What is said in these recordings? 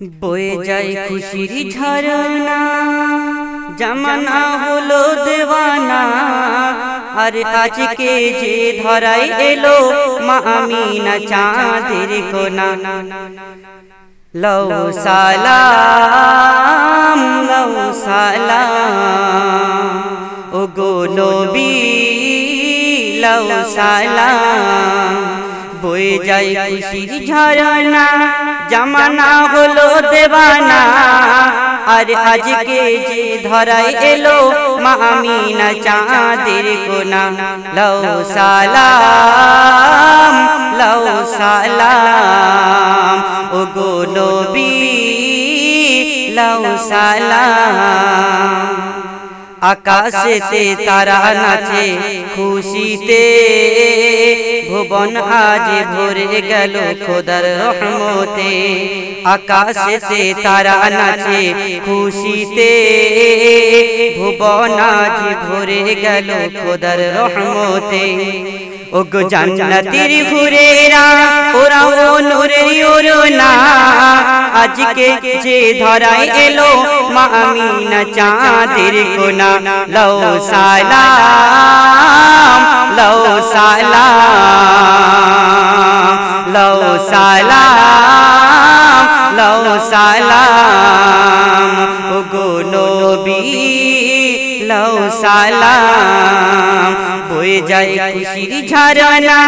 বয়ে যায় খুশির ঝরনা জামানা হলো দেওয়ানা। আর আজকে যে ধরাই এলো মা আমিনা চাঁদের কোনা। লও সালাম লও সালাম। ও গো নবী লও সালাম। বয়ে যায় খুশির ঝরনা জামানা হলো দেওয়ানা আর আজকে যে ধরাই এলো মা আমিনা চাঁদের কোনা লও সালাম লও সালাম ও গো নবী লও সালাম আকাশেতে তারা নাচে খুশিতে ভুবন আজ ভরে গেল খোদার রহমতে আকাশেতে তারা নাচে খুশিতে ভুবন আজ ভরে গেল খোদার রহমতে ও গো জান্নাতের ঘুরেরা ওরা ও নূরের ওরনা আজকে যে ধরাই এলো মা আমিনা চাঁদের কোনা। লও সালাম লও সালাম লও সালাম লও সালাম। ও গো নবী লও সালাম। বয়ে যায় খুশির ঝরনা।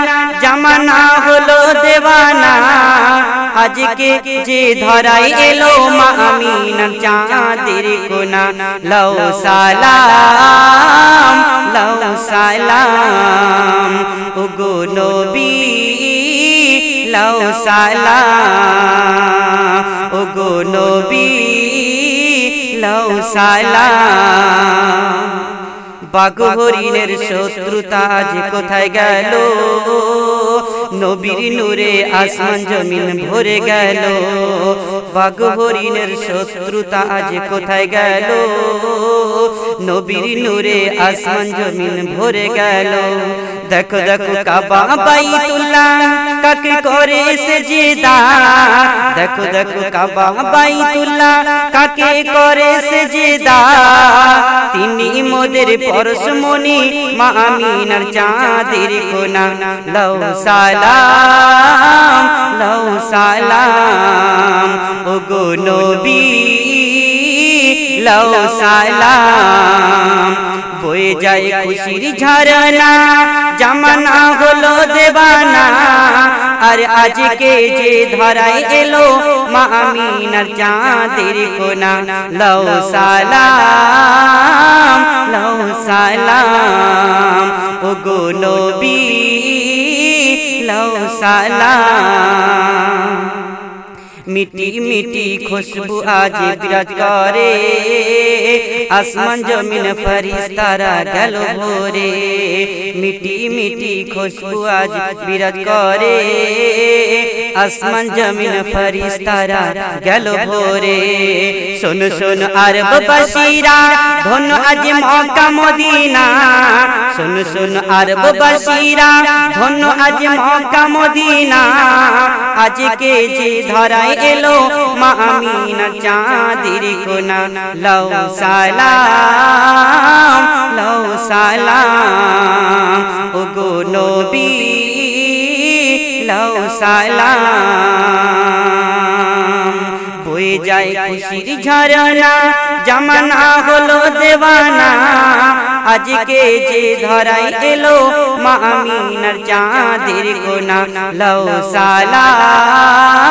জামানা হলো দেওয়ানা। আজকে যে ধরাই এলো মা আমিনা চাঁদের কোনা। লও সালাম লও সালাম। ও গো নবী লও সালাম। ও গো নবী লও সালাম। বাঘ হরিণের শত্রুতা আজ কোথায় গেল? নবীর নূরে আসমান জমিন ভরে গেল। বাঘ হরিণের শত্রুতা আজ কোথায় গেল? নবীর নূরে আসমান জমিন ভরে গেল। দেখো দেখো কাবা বাইতুল্লাহ কাকে করে সেজদা? দেখো দেখো কাবা বাইতুল্লাহ কাকে করে সেজদা তিনি মোদের পরশমণি, মা আমিনার চাঁদের কোনা লও সালাম লও সালাম ও গো নবী লও সালাম। বয়ে যায় খুশির ঝরনা, জামানা হলো দেবানা। আর আজকে যে ধরাই এলো মা আমিনার চাঁদের কোনা লও সালাম লও সালাম ও গো নবী লও সালাম মিটি মিটি খুশবু আজ বিরাজ করে। আসমান জমিন ফরিস্তারা গেল ভোরে। মিটি মিটি খুশবু আজ বিরাজ করে। আসমান জমিন ফরিস্তারা গেল ভোরে। শোন শোন আরব বাসীরা ধন্য আজ মক্কা মদিনা। শোন শোন আরব বাসীরা ধন্য আজ মক্কা মদিনা। আজকে যে ধরাই এলো মা আমিনা চাঁদের কোনা। লও সালাম লও সালাম ও গো নবী লও সালাম। বয়ে যায় খুশির ঝরনা, জামানা হলো দেওয়ানা। আজকে যে ধরাই এলো মা আমিনার চাঁদের কোনা। লও সালাম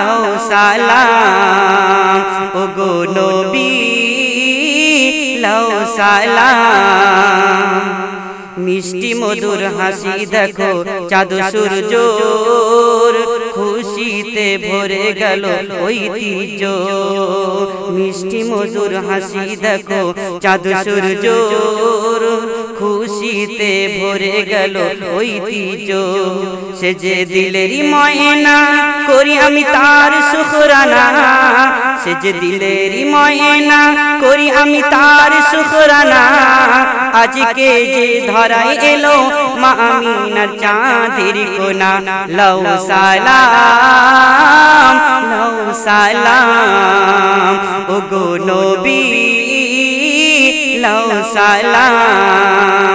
লও সালাম। ও গো নবী, লও সালাম। মিষ্টি মধুর হাসি দেখো, চাঁদ সূর্যর খুশিতে ভরে গেল ঐতিহ্য। মিষ্টি মধুর হাসি দেখো, চাঁদ সূর্যর খুশিতে ভরে গেল ঐতিহ্য। সে যে দিলেরই ময়না, করি আমি তার শুকরানা সে যে দিলেরই ময়না, করি আমি তার শুকরানা আজকে যে ধরাই এলো মা আমিনার চাঁদের কোনা। লও সালাম লও সালাম ও গো নবী লাও সালাম।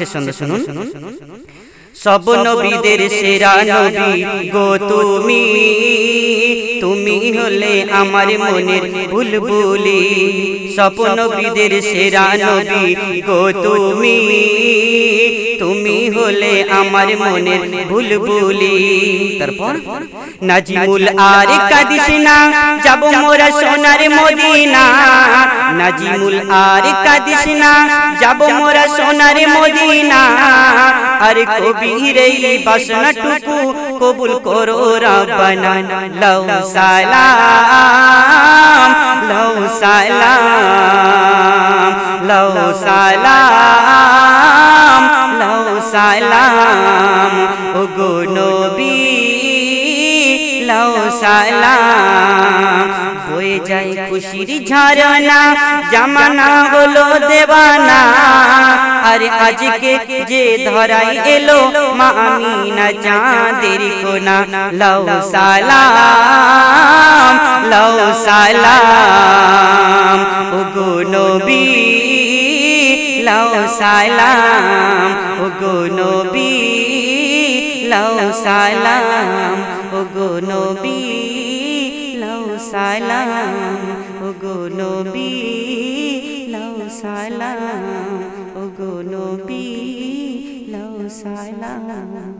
সে সন্ধ্যা শুনুন। সব নবীদের সেরা নবী গো তুমি। তুমি হলে আমার মনের বুলবুলি সব নবীদের সেরা নবী গো তুমি। তুমি হলে আমার মনের বুলবুলি। তারপর নাজিমুল আর কাদিস না যাব মোরা সোনার মদিনা। নাজিমুল আর কাদিস না যাব মোরা সোনার মদিনা। আর কবির এই বাসনাটুকু কবুল করো রাব্বানা লাউ সালাম, লাউ সালাম লাউ সালাম লাউ সালাম ও গো নবী, লাউ সালাম। বয়ে যায় খুশির ঝরনা, জামানা হলো আর আজকে যে ধরাই এলো, মা আমিনা চাঁদের কোনা। লও সালাম লও সালাম, ওগো নবী লও সালাম, ওগো নবী লও সালাম, ওগো নবী লও সালাম, ওগো নবী লও সালাম। গো নবী লও সালাম।